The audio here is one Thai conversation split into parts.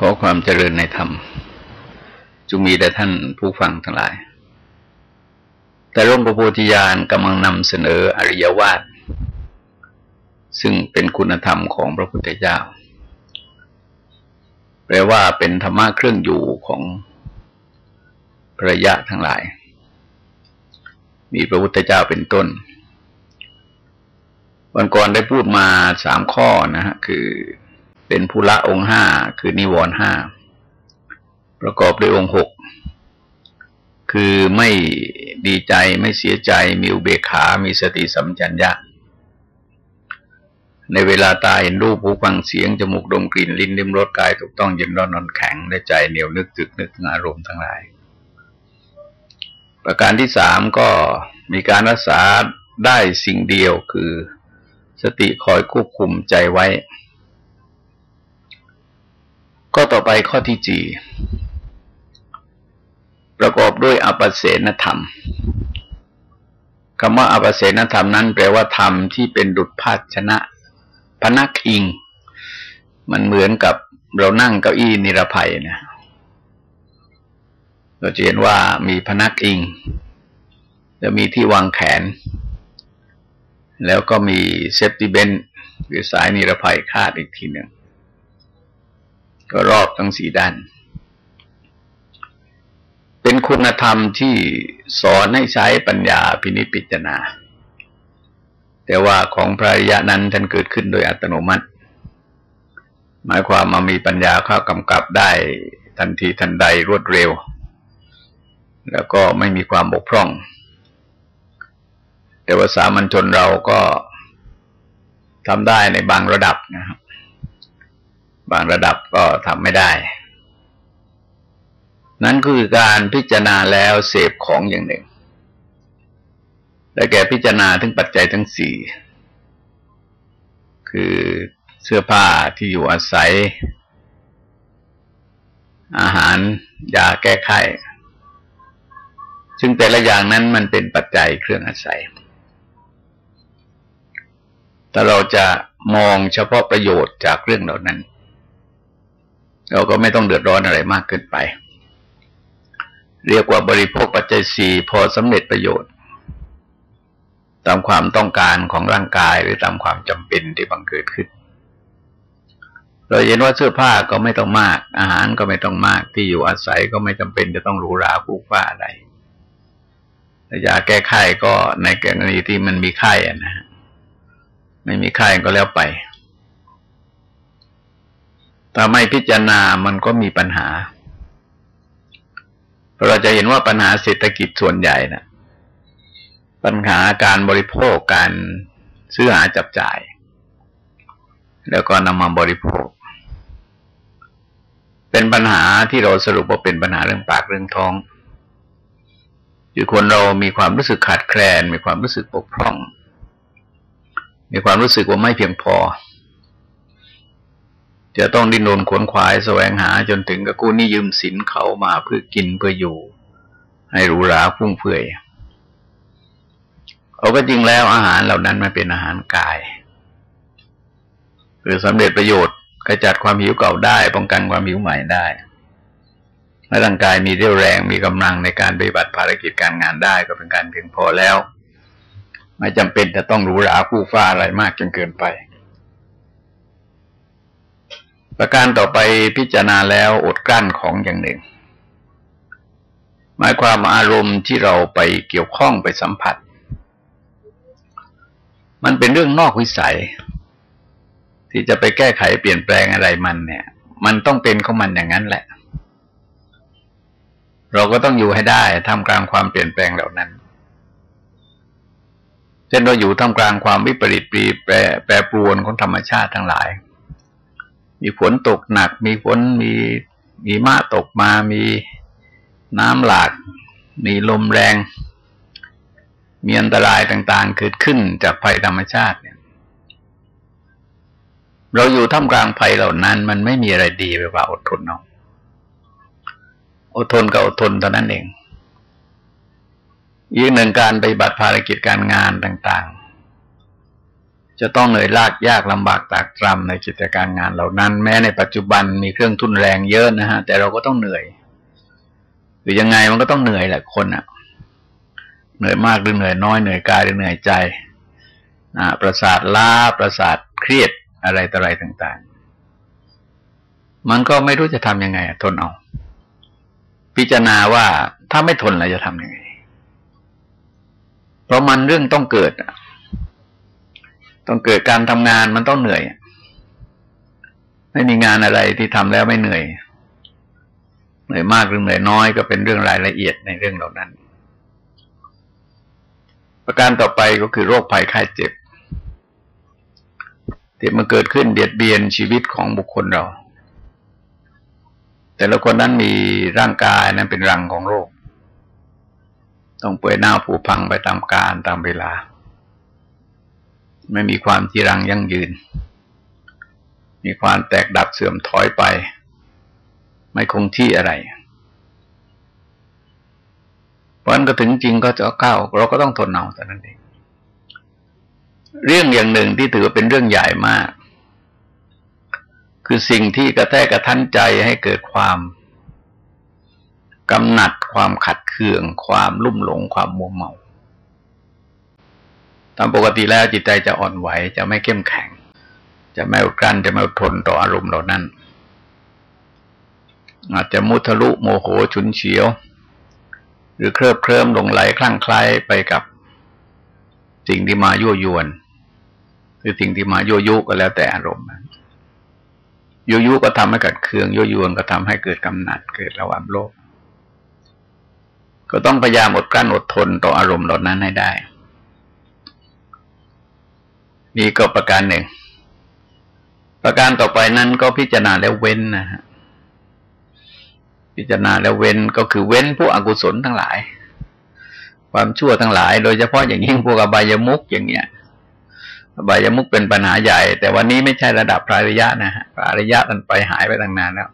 ขอความเจริญในธรรมจุมีแด่ท่านผู้ฟังทั้งหลาย แต่ร่มประโพธิญาณกำลังนำเสนออริยวาทซึ่งเป็นคุณธรรมของพระพุทธเจ้า แปลว่าเป็นธรรมะเครื่องอยู่ของพระยะทั้งหลาย มีพระพุทธเจ้าเป็นต้น วันก่อนได้พูดมาสามข้อนะฮะคือ เป็นภูละองค์ห้าคือนิวรณ์ห้าประกอบด้วยองค์หกคือไม่ดีใจไม่เสียใจมีอุเบกขา มีสติสัมจัญญะ ในเวลาตายเห็นรูปหูฟังเสียง จมูกดมกลิ่นลิ้นลิ้มรสกายถูกต้องเย็นร้อนนอนแข็งและใจเหนียวนึกตึกนึกอารมณ์ทั้งหลาย ประการที่สามก็มีการรักษาได้สิ่งเดียวคือสติคอยควบคุมใจไว้ ก็ต่อไปข้อที่จีประกอบด้วยอปเสนธรรมคำว่าอปเสนธรรมนั้นแปลว่าธรรมที่เป็นดุจภาชนะ พนักอิง มันเหมือนกับเรานั่งเก้าอี้นิรภัยนี่ยเราจะเห็นว่ามีพนักอิง จะมีที่วางแขน แล้วก็มี safety belt หรือสายนิรภัยคาดอีกทีหนึ่ง ก็รอบทั้งสี่ด้าน เป็นคุณธรรมที่สอนให้ใช้ปัญญาพินิจพิจารณา แต่ว่าของพระอริยะนั้นท่านเกิดขึ้นโดยอัตโนมัติ หมายความมามีปัญญาเข้ากำกับได้ทันทีทันใดรวดเร็ว แล้วก็ไม่มีความบกพร่อง แต่ว่าสามัญชนเราก็ทำได้ในบางระดับนะครับ บางระดับก็ทำไม่ได้ นั่นคือการพิจารณาแล้วเสพของอย่างหนึ่ง และแก่พิจารณาถึงปัจจัยทั้งสี่คือเสื้อผ้าที่อยู่อาศัย อาหารยาแก้ไขซึ่งแต่ละอย่างนั้นมันเป็นปัจจัยเครื่องอาศัย แต่เราจะมองเฉพาะประโยชน์จากเรื่องเหล่านั้น เราก็ไม่ต้องเดือดร้อนอะไรมากเกินไป เรียกว่าบริโภคปัจจัยสี่พอสำเร็จประโยชน์ ตามความต้องการของร่างกายหรือตามความจำเป็นที่บังเกิดขึ้น เราเห็นว่าเสื้อผ้าก็ไม่ต้องมาก อาหารก็ไม่ต้องมากที่อยู่อาศัยก็ไม่จำเป็นจะต้องหรูหราฟูฟ้าอะไรยาแก้ไข้ก็ในกรณีที่มันมีไข้นะฮะไม่มีไข้ก็แล้วไป ถ้าไม่พิจารณามันก็มีปัญหา เราจะเห็นว่าปัญหาเศรษฐกิจส่วนใหญ่นะปัญหาการบริโภคการซื้อหาจับจ่าย แล้วก็นำมาบริโภค เป็นปัญหาที่เราสรุปว่าเป็นปัญหาเรื่องปากเรื่องท้องคือคนเรามีความรู้สึกขาดแคลน มีความรู้สึกปกพร่อง มีความรู้สึกว่าไม่เพียงพอ จะต้องดิ้นรนขวนขวายแสวงหาจนถึงกับกู้นิยืมสินเขามาเพื่อกินเพื่ออยู่ ให้หรูหราฟุ่มเฟือยเอาก็จริงแล้วอาหารเหล่านั้นมันเป็นอาหารกายหรือสำเร็จประโยชน์กระจัดความหิวเก่าได้ป้องกันความหิวใหม่ได้และร่างกายมีเรี่ยวแรงมีกำลังในการปฏิบัติภารกิจการงานได้ก็เป็นการเพียงพอแล้ว ไม่จำเป็นจะต้องหรูหราผู้ฟ้าอะไรมากจนเกินไป ประการต่อไปพิจารณาแล้วอดกลั้นของอย่างหนึ่ง หมายความอารมณ์ที่เราไปเกี่ยวข้องไปสัมผัส มันเป็นเรื่องนอกวิสัย ที่จะไปแก้ไขเปลี่ยนแปลงอะไรมันเนี่ย มันต้องเป็นของมันอย่างนั้นแหละ เราก็ต้องอยู่ให้ได้ท่ามกลางความเปลี่ยนแปลงเหล่านั้นเช่นเราอยู่ท่ามกลางความวิปริตปรีแปรแปรปรวนของธรรมชาติทั้งหลาย มีฝนตกหนัก มีฝนมีมีมาตกมามีน้ำหลาก มีลมแรง มีอันตรายต่างๆ เกิดขึ้นจากภัยธรรมชาติเนี่ย เราอยู่ท่ามกลางภัยเหล่านั้น มันไม่มีอะไรดีไปกว่าอดทนเนาะอดทนกับอดทนเท่านั้นเองอีกหนึ่งการปฏิบัติภารกิจการงานต่าง จะต้องเหนื่อยลากยากลำบากตากตรำในกิจการงานเหล่านั้น แม้ในปัจจุบันมีเครื่องทุนแรงเยอะนะฮะ แต่เราก็ต้องเหนื่อย หรือยังไงมันก็ต้องเหนื่อยแหละคนอะ่ะ เหนื่อยมากหรือเหนื่อยน้อยเหนื่อยกายหรือเหนื่อยใจอ่าประสาทล้าประสาทเครียดอะไรต่ออะไรต่างๆ มันก็ไม่รู้จะทำยังไงทนเอา พิจารณาว่าถ้าไม่ทนเราจะทำยังไง เพราะมันเรื่องต้องเกิด ต้องเกิดการทำงานมันต้องเหนื่อย ไม่มีงานอะไรที่ทำแล้วไม่เหนื่อย เหนื่อยมากหรือเหนื่อยน้อยก็เป็นเรื่องรายละเอียดในเรื่องเหล่านั้น ประการต่อไปก็คือโรคภัยไข้เจ็บที่มันเกิดขึ้นเบียดเบียนชีวิตของบุคคลเรา แต่ละคนนั้นมีร่างกายนั้นเป็นรังของโรค ต้องเปื่อยหน้าผุพังไปตามกาลตามเวลา ไม่มีความจีรังยั่งยืน มีความแตกดับเสื่อมถอยไป ไม่คงที่อะไรเพราะนั้นก็ถึงจริงก็จะเข้าเราก็ต้องทนเอาแต่นั้นเองเรื่องอย่างหนึ่งที่ถือว่าเป็นเรื่องใหญ่มาก คือสิ่งที่กระแทกกระทันใจให้เกิดความกำหนัดความขัดเคือง ความลุ่มหลงความมัวเมา ตามปกติแล้วจิตใจจะอ่อนไหว จะไม่เข้มแข็ง จะไม่อดกลั้นจะไม่อดทนต่ออารมณ์เหล่านั้น อาจจะมุทะลุโมโหฉุนเฉียว หรือเคลิบเคลิ้มลงไหลคลั่งคล้ายไปกับสิ่งที่มายั่วยวนรือสิ่งที่มาโยยุก็แล้วแต่อารมณ์โยยุก็ทำให้เกิดเคืองโยยวนก็ทำให้เกิดกำหนัดเกิดระหว่างโลก ก็ต้องพยายามอดกลั้นอดทนต่ออารมณ์เหล่านั้นให้ได้ นี่ก็ประการหนึ่ง ประการต่อไปนั้นก็พิจารณาแล้วเว้นนะฮะพิจารณาแล้วเว้นก็คือเว้นผู้อกุศลทั้งหลาย ความชั่วทั้งหลาย โดยเฉพาะอย่างยิ่งพวกอบายมุกอย่างเงี้ยบายมุกเป็นปัญหาใหญ่ แต่วันนี้ไม่ใช่ระดับพระอริยะนะฮะพระอริยะมันไปหายไปตั้งนานแล้ว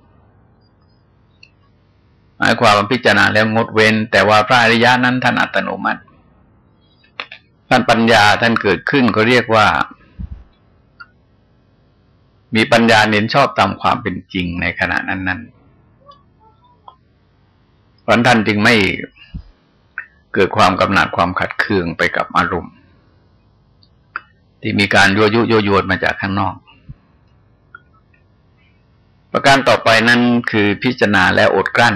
หมายความว่าพิจารณาแล้วงดเว้น แต่ว่าพระอริยะนั้นท่านอัตโนมัติ ท่านปัญญาท่านเกิดขึ้นก็เรียกว่า มีปัญญาเน้นชอบตามความเป็นจริงในขณะนั้นนั้นเพราะท่านจึงไม่เกิดความกำหนัดความขัดเคืองไปกับอารมณ์ ที่มีการยั่วยุยั่วยวนมาจากข้างนอก ประการต่อไปนั้นคือพิจารณาและอดกลั้น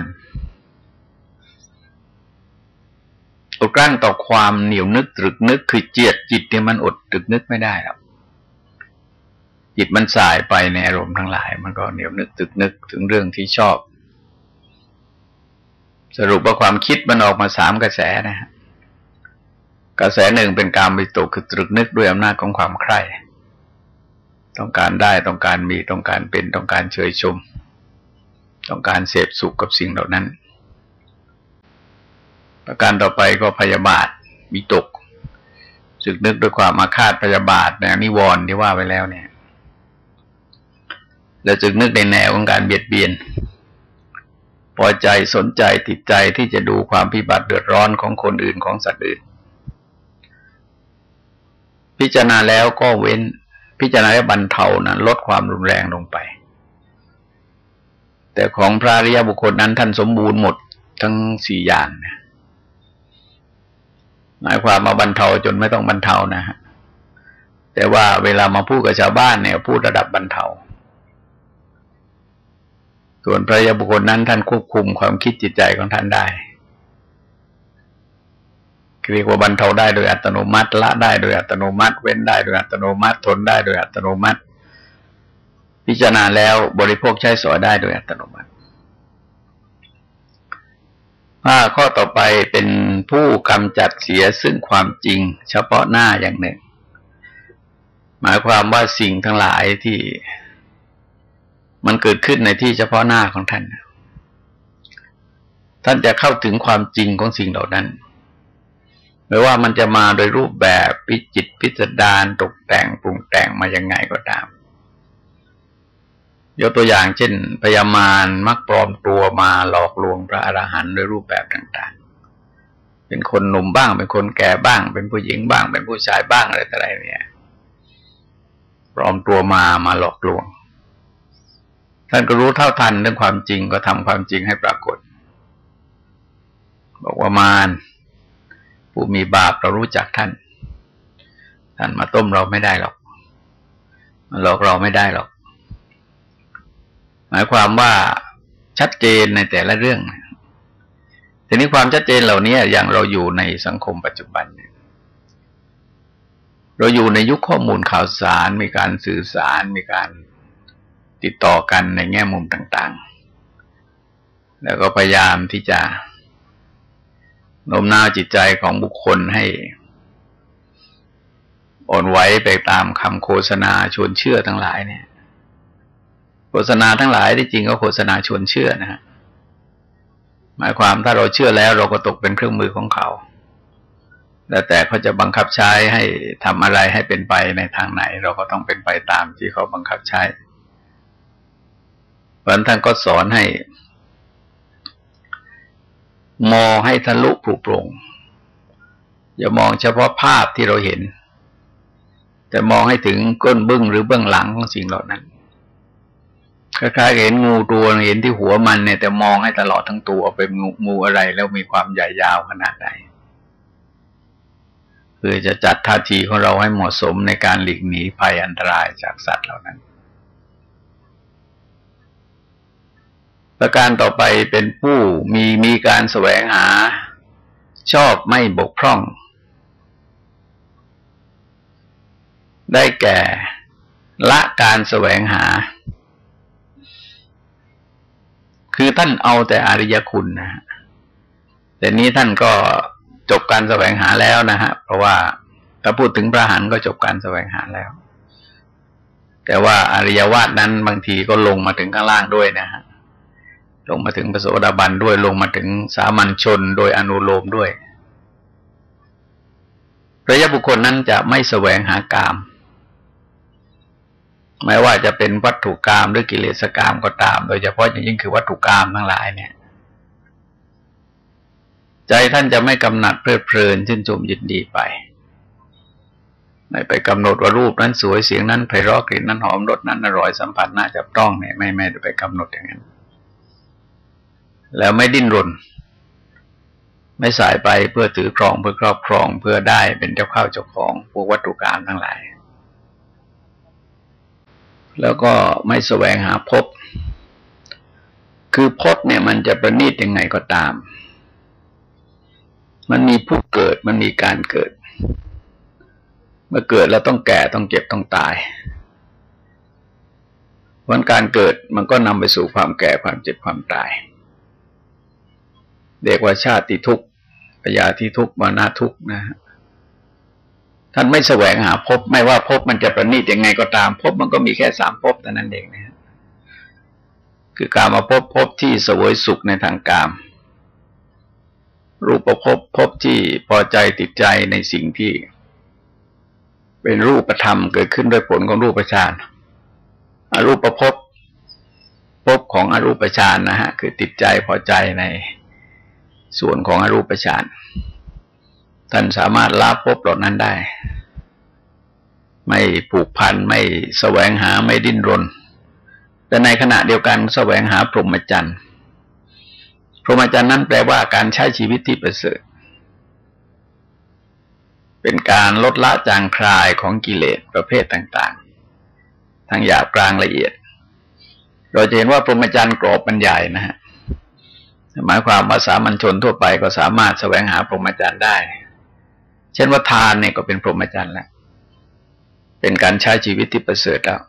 ดกลั้นต่อความเหนียวนึกตรึกนึกคือเจียดจิตที่ยมันอดตรึกนึกไม่ได้ครับจิตมันสายไปในอารมณ์ทั้งหลาย มันก็เหนียวนึกตรึกนึกถึงเรื่องที่ชอบ สรุปว่าความคิดมันออกมาสามกระแสนะฮะกระแสหนึ่งเป็นการไปตกคือตรึกนึกด้วยอำนาจของความใคร่ต้องการได้ต้องการมีต้องการเป็นต้องการเฉยชม ต้องการเสพสุขกับสิ่งเหล่านั้น ประการต่อไปก็พยาบาทมีตกสึกนึกด้วยความมาคาดพยาบาทในนิวรณ์ที่ว่าไปแล้วเนี่ยแล้วจึกนึกในแนวของการเบียดเบียน พอใจสนใจติดใจที่จะดูความพิบัติเดือดร้อนของคนอื่นของสัตว์อื่น พิจารณาแล้วก็เว้น พิจารณาแล้วบรรเทานะลดความรุนแรงลงไป แต่ของพระริยบุคคลนั้นท่านสมบูรณ์หมดทั้งสี่อย่างนะ หมายความมาบรรเทาจนไม่ต้องบรรเทานะฮะแต่ว่าเวลามาพูดกับชาวบ้านเนี่ยพูดระดับบรรเทา ส่วนพระยาบุคคลนั้นท่านควบคุมความคิดจิตใจของท่านได้เรียกว่าบรรเทาได้โดยอัตโนมัติ ละได้โดยอัตโนมัติ เว้นได้โดยอัตโนมัติ ทนได้โดยอัตโนมัติ พิจารณาแล้วบริโภคใช้สอยได้โดยอัตโนมัติ ห้าข้อต่อไปเป็นผู้กำจัดเสียซึ่งความจริง เฉพาะหน้าอย่างหนึ่ง หมายความว่าสิ่งทั้งหลายที่มันเกิดขึ้นในที่เฉพาะหน้าของท่าน ท่านจะเข้าถึงความจริงของสิ่งเหล่านั้นไม่ว่ามันจะมาโดยรูปแบบพิจิตพิสดารตกแต่งปรุงแต่งมายังไงก็ตาม ยกตัวอย่างเช่นพยามารมักปลอมตัวมาหลอกลวงพระอรหันต์ด้วยรูปแบบต่างๆ เป็นคนหนุ่มบ้าง เป็นคนแก่บ้าง เป็นผู้หญิงบ้าง เป็นผู้ชายบ้างอะไรต่ออะไรเนี่ยปลอมตัวมามาหลอกลวง ท่านก็รู้เท่าทันเรื่องความจริงก็ทำความจริงให้ปรากฏ บอกว่ามารผู้มีบาปเรารู้จักท่าน ท่านมาต้มเราไม่ได้หรอกมาหลอกเราไม่ได้หรอก มายความว่าชัดเจนในแต่ละเรื่องทีนี้ความชัดเจนเหล่านี้อย่างเราอยู่ในสังคมปัจจุบันเนี่ยเราอยู่ในยุคข้อมูลข่าวสาร มีการสื่อสาร มีการติดต่อกันในแง่มุมต่าง ๆ แล้วก็พยายามที่จะโน้มน้าวจิตใจของบุคคลให้อ่อนไหวไปตามคำโฆษณาชวนเชื่อทั้งหลายเนี่ย โฆษณาทั้งหลายที่จริงก็โฆษณาชวนเชื่อนะฮะหมายความถ้าเราเชื่อแล้วเราก็ตกเป็นเครื่องมือของเขาแล้วแต่เขาจะบังคับใช้ให้ทำอะไรให้เป็นไปในทางไหน เราก็ต้องเป็นไปตามที่เขาบังคับใช้เพราะท่านก็สอนให้ มองให้ทะลุผูโปร่งอย่ามองเฉพาะภาพที่เราเห็น แต่มองให้ถึงก้นบึ้งหรือเบื้องหลังของสิ่งเหล่านั้น คล้ายๆเห็นงูตัวเห็นที่หัวมันเนี่ยแต่มองให้ตลอดทั้งตัวเป็นงูงูอะไรแล้วมีความใหญ่ยาวขนาดไหนพื่อจะจัดท่าทีของเราให้เหมาะสมในการหลีกหนีภัยอันตรายจากสัตว์เหล่านั้น ประการต่อไปเป็นผู้มีมีการแสวงหา ชอบไม่บกพร่อง ได้แก่ละการแสวงหา คือท่านเอาแต่อริยคุณนะฮะแต่นี้ท่านก็จบการแสวงหาแล้วนะฮะ เพราะว่าถ้าพูดถึงพระหันก็จบการแสวงหาแล้ว แต่ว่าอริยวาสนั้นบางทีก็ลงมาถึงข้างล่างด้วยนะฮะ ลงมาถึงพระโสดาบันด้วยลงมาถึงสามัญชนโดยอนุโลมด้วย ระยะบุคคลนั้นจะไม่แสวงหากาม ไม่ว่าจะเป็นวัตถุกรรมหรือกิเลสกรรมก็ตาม โดยเฉพาะอย่างยิ่งคือวัตถุกรรมทั้งหลายเนี่ย ใจท่านจะไม่กำหนัดเพลิดเพลินชื่นชมยินดีไป ไม่ไปกำหนดว่ารูปนั้นสวยเสียงนั้นไพเราะกลิ่นนั้นหอมรสนั้นอร่อยสัมผัสน่าจับต้องเนี่ยไม่ไม่ไปกำหนดอย่างนั้น แล้วไม่ดิ้นรน ไม่สายไปเพื่อถือครองเพื่อครอบครองเพื่อได้เป็นเจ้าข้าวเจ้าของพวกวัตถุกรรมทั้งหลาย แล้วก็ไม่แสวงหาพบ คือพบเนี่ยมันจะประณีตยังไงก็ตาม มันมีผู้เกิดมันมีการเกิด เมื่อเกิดแล้วต้องแก่ต้องเจ็บต้องตายวันการเกิดมันก็นำไปสู่ความแก่ความเจ็บความตายเรียกว่าชาติทุกข์ปยาที่ทุกข์มานาทุกข์นะฮะ ท่านไม่แสวงหาพบไม่ว่าพบมันจะประณีตยังไงก็ตามพบมันก็มีแค่สามพบแต่นั้นเองนะคือการมาพบพบที่สวยสุขในทางกาม รูปประพบพบที่พอใจติดใจในสิ่งที่ เป็นรูปธรรมเกิดขึ้นด้วยผลของรูปฌานอรูปประพบพบของอรูปฌานนะฮะคือติดใจพอใจในส่วนของอรูปฌาน ท่านสามารถละพบเหล่านั้นได้ ไม่ผูกพันไม่แสวงหาไม่ดิ้นรน แต่ในขณะเดียวกันแสวงหาพรหมจรรย์พรหมจรรย์นั้นแปลว่าการใช้ชีวิตที่ประเสริฐเป็นการลดละจางคลายของกิเลสประเภทต่าง ๆ ทั้งหยาบกลางละเอียด เราจะเห็นว่าพรหมจรรย์กรอบมันใหญ่นะฮะหมายความว่าสามัญชนทั่วไปก็สามารถแสวงหาพรหมจรรย์ได้ เช่นว่าทานเนี่ยก็เป็นพรหมจรรย์แล้ว เป็นการใช้ชีวิตที่ประเสริฐแล้ว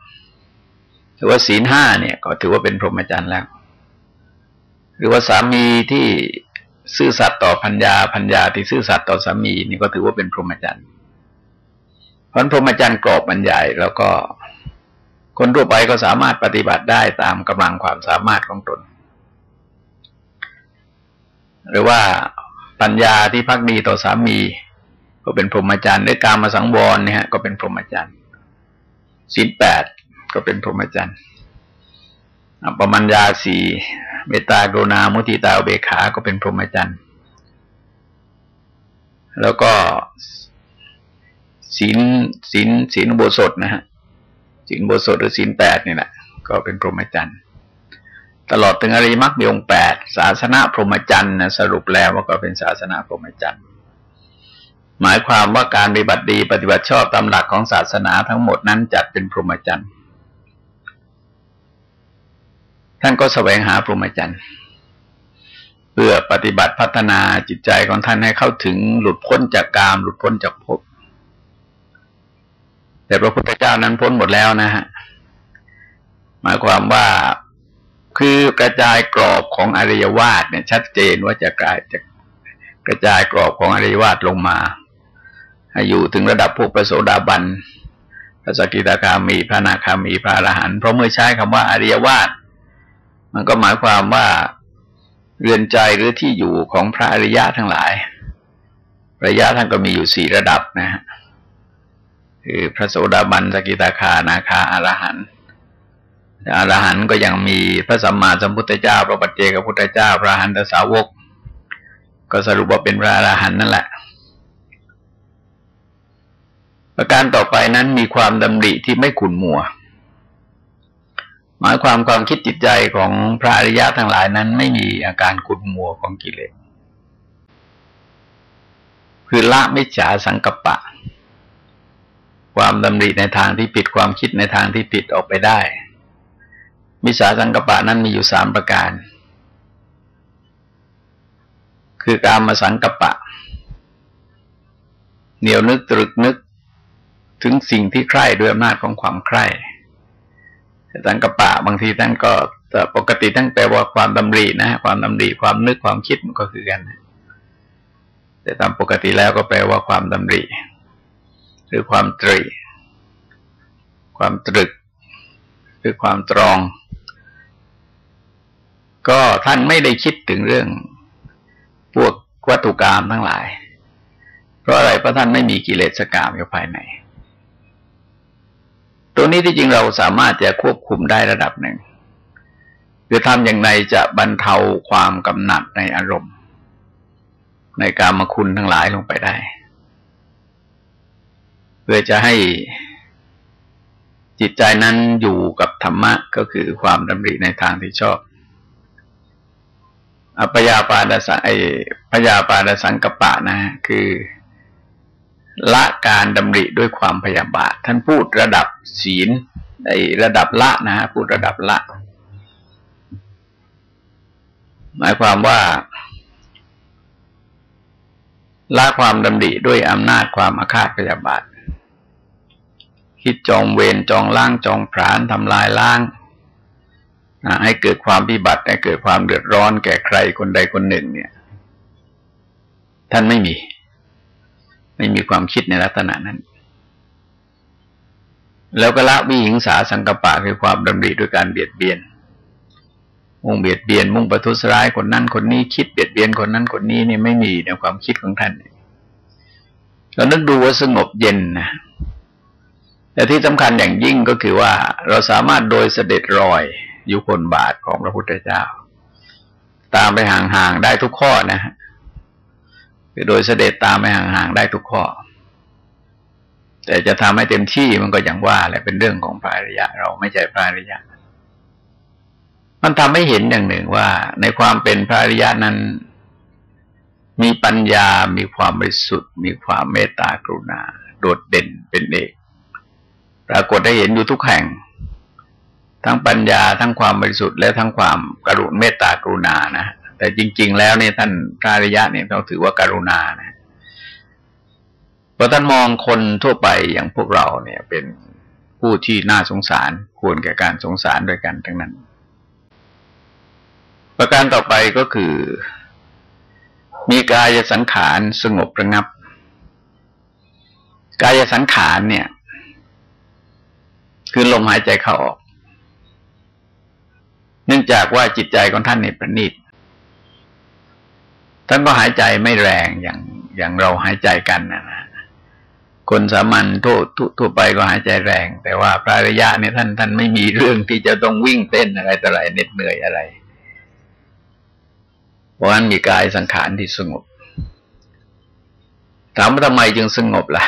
ถือว่าศีลห้าเนี่ยก็ถือว่าเป็นพรหมจรรย์แล้ว หรือว่าสามีที่ซื่อสัตย์ต่อพัญญาพัญญาที่ซื่อสัตย์ต่อสามีนี่ก็ถือว่าเป็นพรหมจรรย์เพราะพรหมจรรย์กรอบมันใหญ่แล้วก็คนทั่วไปก็สามารถปฏิบัติได้ตามกำลังความสามารถของตน หรือว่าปัญญาที่พักดีต่อสามี ก็เป็นพรหมจรรย์ด้วยการมาสังวรเนี่ยฮะก็เป็นพรหมจรรย์สิบแปดก็เป็นพรหมจรรย์ปมัญญาสีเมตตากรุณามุติตาเบขา ก็เป็นพรหมจรรย์แล้วก็ศีลศีลศีลโบสถนะฮะศีลโบสถหรือศีลแปดนี่แหละก็เป็นพรหมจรรย์ตลอดถึงอริมักมีองค์แปดศาสนาพรหมจรรย์นะสรุปแล้วว่าก็เป็นศาสนาพรหมจรรย์ หมายความว่าการปฏิบัติดีปฏิบัติชอบตามหลักของศาสนาทั้งหมดนั้นจัดเป็นพรหมจรรย์ท่านก็แสวงหาพรหมจรรย์เพื่อปฏิบัติพัฒนาจิตใจของท่านให้เข้าถึงหลุดพ้นจากกาม หลุดพ้นจากภพแต่พระพุทธเจ้านั้นพ้นหมดแล้วนะฮะหมายความว่าคือกระจายกรอบของอริยวาสเนี่ยชัดเจนว่าจะกลายจะกระจายกรอบของอริยวาสลงมา อยู่ถึงระดับพวกประโสดาบันพระสกิตาคามีพระนาคามีพระอรหันต์เพราะเมื่อใช้คำว่าอริยวาสมันก็หมายความว่าเรือนใจหรือที่อยู่ของพระอริยะทั้งหลายระยะท่านก็มีอยู่สี่ระดับนะฮะคือพระโสดาบันสกิตาคานาคาอรหันต์อรหันต์ก็ยังมีพระสัมมาสัมพุทธเจ้า พระปัจเจกพุทธเจ้า พระหันตสาวก ก็สรุปว่าเป็นพระอรหันต์นั่นแหละ ประการต่อไปนั้นมีความดำริที่ไม่ขุนมัว หมายความความคิดจิตใจของพระอริยะทั้งหลายนั้นไม่มีอาการขุนมัวของกิเลสคือละไม่ฉาสังกปะ ความดำริในทางที่ผิดความคิดในทางที่ผิดออกไปได้ มิจฉาสังกปะนั้นมีอยู่สามประการ คือการมาสังกปะ เหนียวนึกตรึกนึก ถึงสิ่งที่ใคร่ด้วยอำนาจของความใคร่สังกระปะบางทีท่านก็ปกติตั้งแปลว่าความดำรินะความดำริความนึกความคิดมันก็คือกัน แต่ตามปกติแล้วก็แปลว่าความดำริ หรือความตรี ความตรึก หรือความตรอง ก็ท่านไม่ได้คิดถึงเรื่องพวกวัตถุกรรมทั้งหลาย เพราะอะไรเพราะท่านไม่มีกิเลสกรรมอยู่ภายใน ตรงนี้ที่จริงเราสามารถจะควบคุมได้ระดับหนึ่งคือทำอย่างไรจะบรรเทาความกำหนัดในอารมณ์ ในการมคุณทั้งหลายลงไปได้ เพื่อจะให้จิตใจนั้นอยู่กับธรรมะก็คือความดำริในทางที่ชอบ อปยาปาดสังไอพยาปาดสังกปะนะคือละการดำริด้วยความพยาบาท ท่านพูดระดับ ศีลในระดับละนะฮะพูดระดับละ หมายความว่าละความดำริด้วยอำนาจความอาฆาตพยาบาท คิดจองเวรจองล่างจองผรานทำลายล่างให้เกิดความพิบัติให้เกิดความเดือดร้อนแก่ใครคนใดคนหนึ่ง เนี่ย ท่านไม่มี ไม่มีความคิดในลักษณะนั้น แล้วก็ละวิหิงสาสังกปะคือความดำริด้วยการเบียดเบียน มุ่งเบียดเบียน มุ่งประทุษร้ายคนนั้นคนนี้คิดเบียดเบียนคนนั้นคนนี้นี่ไม่มีในความคิดของท่านเรานึกดูว่าสงบเย็นนะแต่ที่สำคัญอย่างยิ่งก็คือว่าเราสามารถโดยเสด็จรอยยุคนบาทของพระพุทธเจ้า ตามไปห่างๆได้ทุกข้อนะฮะคือโดยเสด็จตามไปห่างๆได้ทุกข้อ แต่จะทำให้เต็มที่มันก็อย่างว่าแหละเป็นเรื่องของพระอริยะ เราไม่ใช่พระอริยะ มันทำให้เห็นอย่างหนึ่งว่า ในความเป็นพระอริยะนั้น มีปัญญา มีความบริสุทธิ์ มีความเมตตากรุณา โดดเด่นเป็นเอกปรากฏได้เห็นอยู่ทุกแห่ง ทั้งปัญญาทั้งความบริสุทธิ์และทั้งความกรุณเมตตากรุณานะแต่จริง ๆ แล้วเนี่ยท่านพระอริยะเนี่ยเราถือว่าการุณานะ พอท่านมองคนทั่วไปอย่างพวกเราเนี่ย เป็นผู้ที่น่าสงสารควรแก่การสงสารด้วยกันทั้งนั้น ประการต่อไปก็คือ มีกายสังขารสงบระงับ กายสังขารเนี่ย คือลมหายใจเข้าออกเนื่องจากว่าจิตใจของท่านเนี่ยประณีตท่านก็หายใจไม่แรงอย่างอย่างเราหายใจกันนะนะ คนสามัญทั่วทั่วไปก็หายใจแรง แต่ว่าพระริยะเนี่ยท่านท่านไม่มีเรื่องที่จะต้องวิ่งเต้นอะไรต่ออะไรเหน็ดเหนื่อยอะไร เพราะฉะนั้นมีกายสังขารที่สงบถามว่าทำไมจึงสงบละ่ะ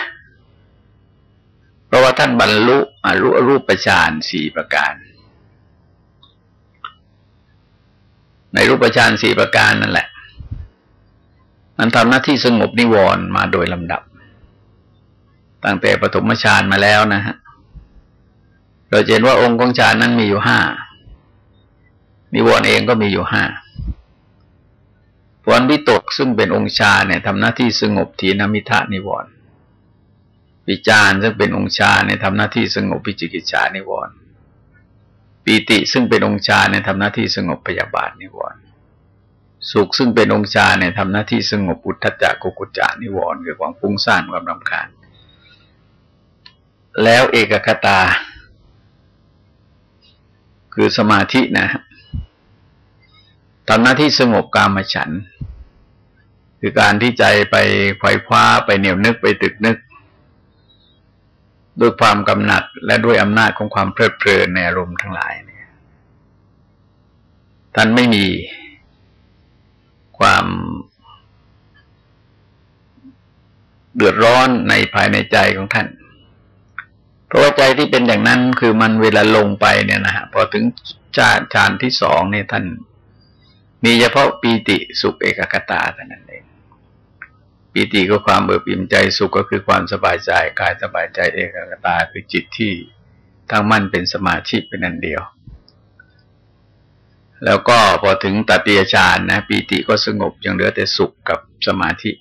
เพราะว่าท่านบรรลุอรูรูปฌานสี่ประการ ในรูปฌานสี่ประการนั่นแหละ มันทำหน้าที่สงบนิวรณ์มาโดยลำดับ ตั้งแต่ปฐมฌานมาแล้วนะฮะเราเห็นว่าองค์ของฌานนั้นมีอยู่ห้านิวรณ์เองก็มีอยู่ห้าวันวิตกซึ่งเป็นองค์ฌานเนี่ยทำหน้าที่สงบทีนมิทะนิวรณ์วิจารซึ่งเป็นองค์ฌานเนี่ยทำหน้าที่สงบปิจิกิจฉานิวรณ์ปีติซึ่งเป็นองค์ฌานเนี่ยทำหน้าที่สงบพยาบาทนิวรณ์สุขซึ่งเป็นองค์ฌานเนี่ยทำหน้าที่สงบอุทธัจจะกุกุจานิวรณ์คือความฟุ้งซ่านความรำคาญ แล้วเอกคตา คือสมาธินะทำหน้าที่สงบกามฉัน คือการที่ใจไปไขว่คว้าไปเหนียวนึกไปตึกนึก ด้วยความกำหนัดและด้วยอำนาจของความเพลิดเพลินในอารมณ์ทั้งหลายเนี่ยท่านไม่มีความเดือดร้อนในภายในใจของท่าน เพราะว่าใจที่เป็นอย่างนั้นคือมันเวลาลงไปเนี่ยนะฮะพอถึงฌานฌานที่สองเนี่ยท่าน มีเฉพาะปีติสุขเอกกตาเท่านั้นเองปีติก็ความเบิกอิ่มใจสุขก็คือความสบายใจกายสบายใจเอกกตาคือจิตที่ทั้งมั่นเป็นสมาธิเป็นอันเดียว แล้วก็พอถึงตติยฌานนะปีติก็สงบยังเหลือแต่สุขกับสมาธิ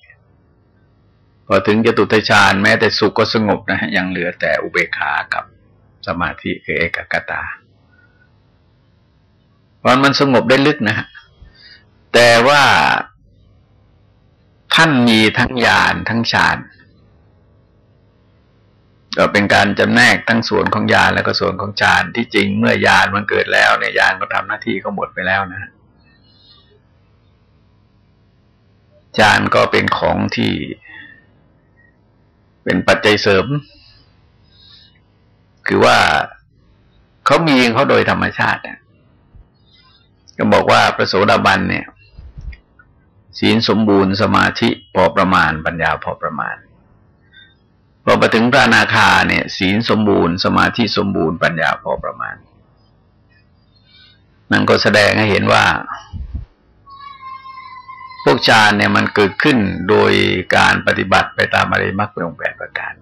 พอถึงจตุตฌานแม้แต่สุขก็สงบนะยังเหลือแต่อุเบกขากับสมาธิคือเอกกตาเพราะมันสงบได้ลึกนะฮะแต่ว่าท่านมีทั้งญาณทั้งฌานก็เป็นการจำแนกทั้งส่วนของญาณและก็ส่วนของฌานที่จริงเมื่อญาณมันเกิดแล้วเนี่ยญาณก็ทำหน้าที่เขาหมดไปแล้วนะฌานก็เป็นของที่ เป็นปัจจัยเสริม คือว่าเขามีเขาโดยธรรมชาติก็บอกว่าประโสดาบันเนี่ย ศีลสมบูรณ์สมาธิพอประมาณปัญญาพอประมาณพอไปถึงพระนาคาเนี่ย ศีลสมบูรณ์ สมาธิสมบูรณ์ปัญญาพอประมาณ นั่นก็แสดงให้เห็นว่า วกฌานเนี่ยมันเกิดขึ้นโดยการปฏิบัติไปตามอริมักเป็นองค์แปดประการ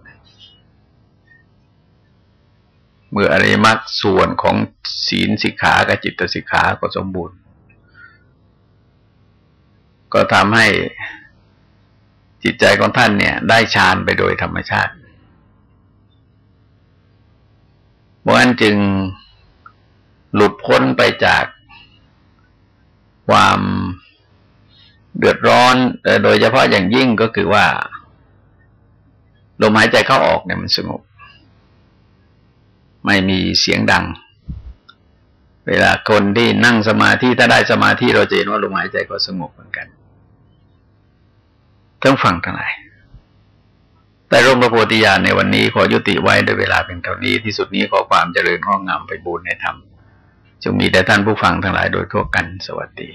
เมื่ออริมักส่วนของศีลสิกขากับจิตสิกขาก็สมบูรณ์ ก็ทำให้จิตใจของท่านเนี่ย ได้ฌานไปโดยธรรมชาติเพราะนั้นจึงหลุดพ้นไปจากความ เดือดร้อนโดยเฉพาะอย่างยิ่งก็คือว่าลมหายใจเข้าออกเนี่ยมันสงบ ไม่มีเสียงดัง เวลาคนที่นั่งสมาธิถ้าได้สมาธิเราจะเห็นว่าลมหายใจก็สงบเหมือนกันต้องฟังทั้งหลายแต่ร่มพระโพธิญาณในวันนี้ขอยุติไว้ด้วยเวลาเป็นเท่านี้ที่สุดนี้ขอความเจริญงอกงามไปบูรณนธรรมจงมีแด่ท่านผู้ฟังทั้งหลายโดยทั่วกันสวัสดี